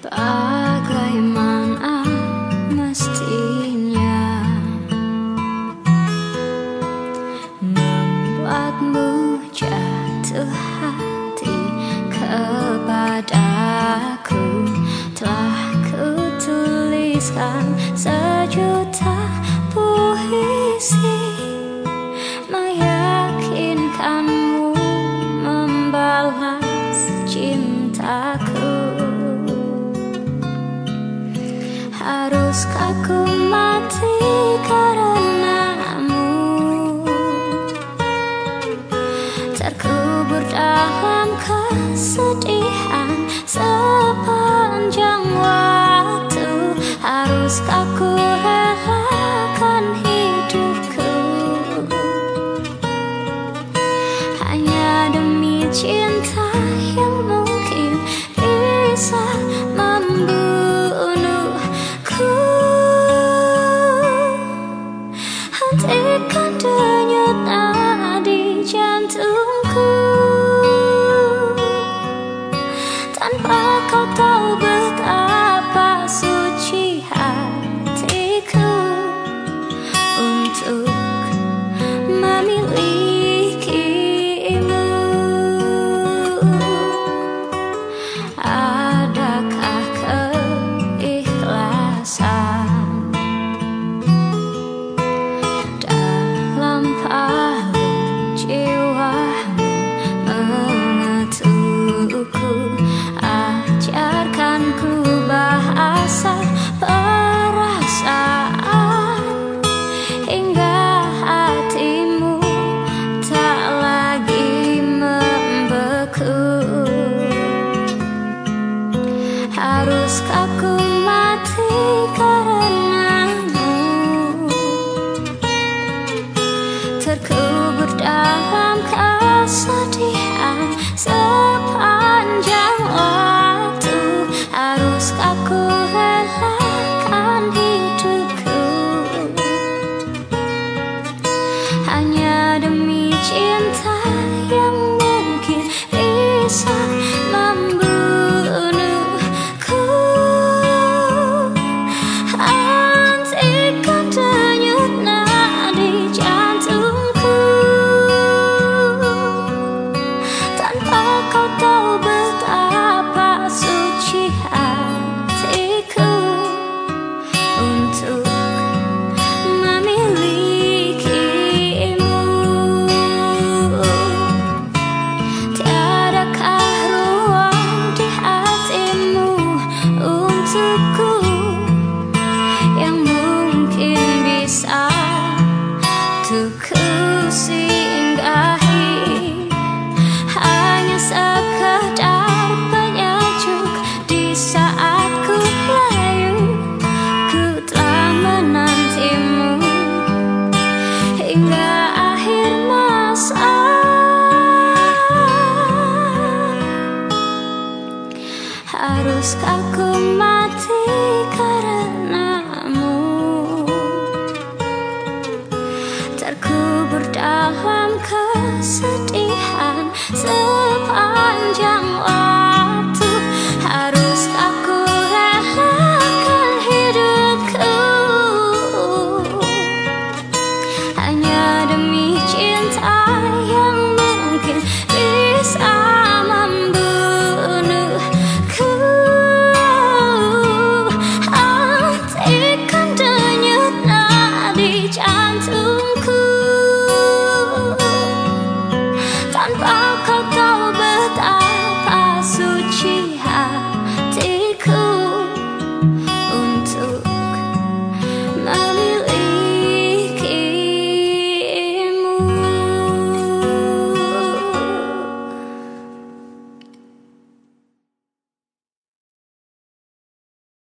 Bagaimana mestinya? Membuatmu jatuh hati kepadaku. Telah kutuliskan Haruskah ku mati karenamu Terkubur dalam kesedihan sepanjang waktu. Haruskah ku relakan hidupku? Hanya demi cinta yang Hanya demi haruskah aku